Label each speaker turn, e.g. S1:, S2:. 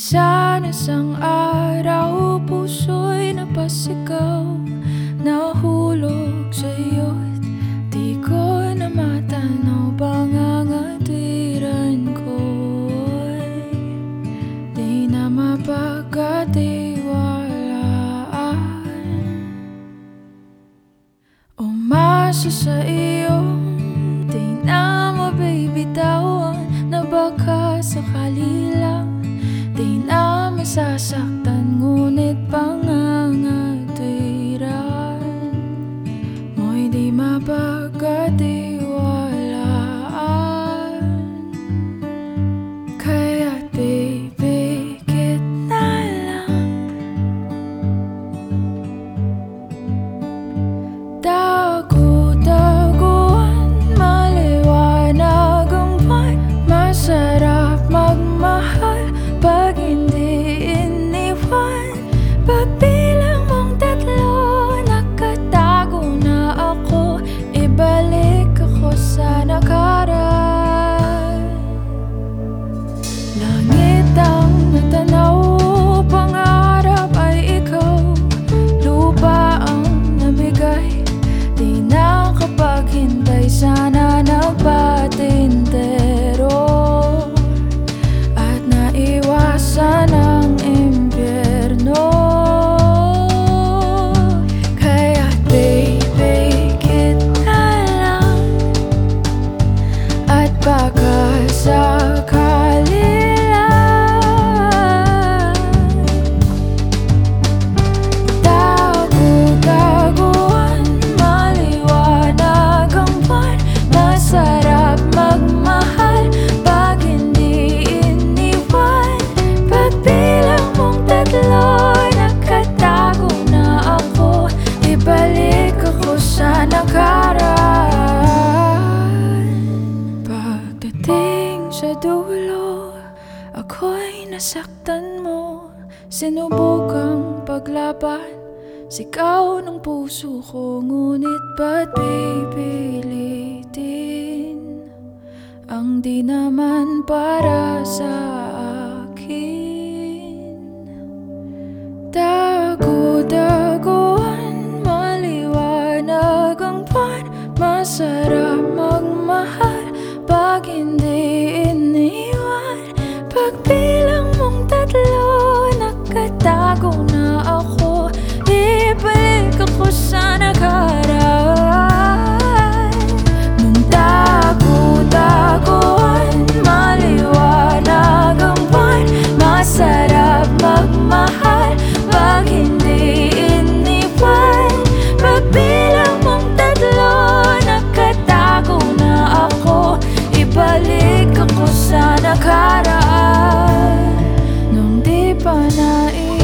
S1: Minsan isang araw puso'y napasigaw Nahulog sa'yo. it. ko sa nakaraan Pagdating sa dulo Ako'y nasaktan mo. Sinubukang paglaban Sikaw ng puso ko. Ngunit ba't pipilitin Ang di naman para sa'yo harapan Masarap magmahal. Bakit night